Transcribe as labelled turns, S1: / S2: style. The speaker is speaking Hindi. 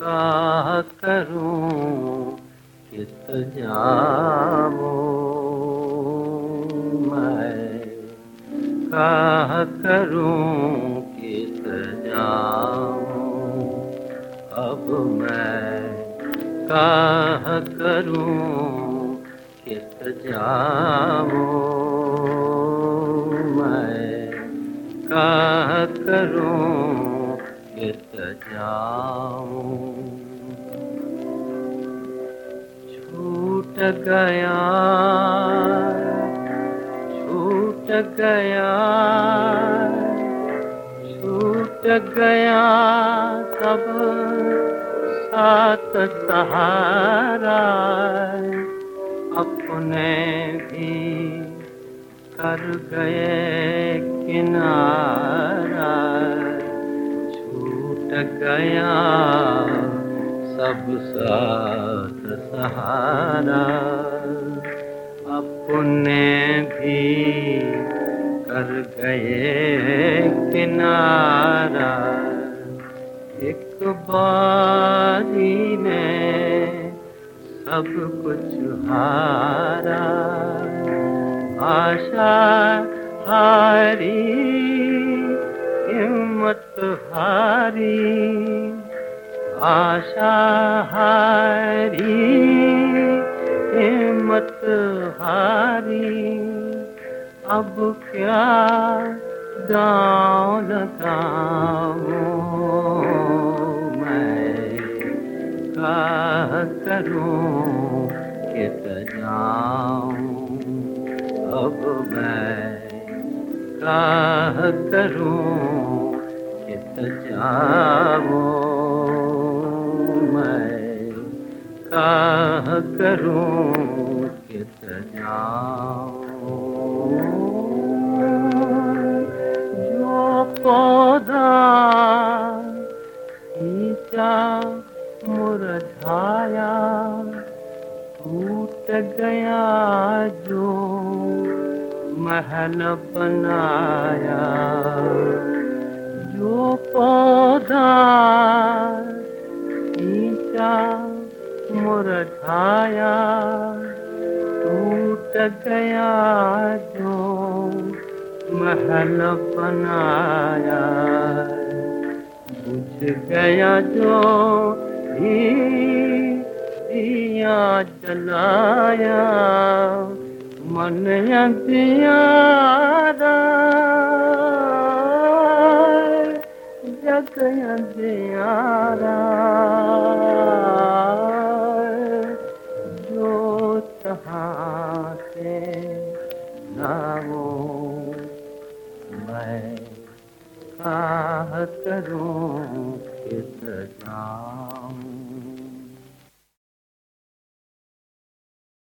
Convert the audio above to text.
S1: करूँ किस जाऊँ मैं कह करूँ किस जाऊँ अब मैं कह करूँ किस जाऊँ मैं कह करूँ किस जाऊँ। छूट गया छूट गया छूट गया, सब साथ सहारा अपने भी कर गए किनारा। छूट गया सब साथ सहारा। अपने भी कर गए किनारा। एक बारी में सब कुछ हारा। आशा हारी हिम्मत हारी, आशा हारी, हिम्मत हारी। अब क्या गाँव लगाऊँ मैं? का करूँ किस जाऊँ अब मैं का करूँ जाऊँ मैं का करूँ किस जाओ जो पौधा खींचा, मुरझाया, टूट गया, जो महल बनाया। पौधा खींचा मुरझाया टूट गया जो महल बनाया। बुझ गया जो भी दिया जलाया मन अंधियारा जग जो तहाँ मैं करूँ किस जाऊँ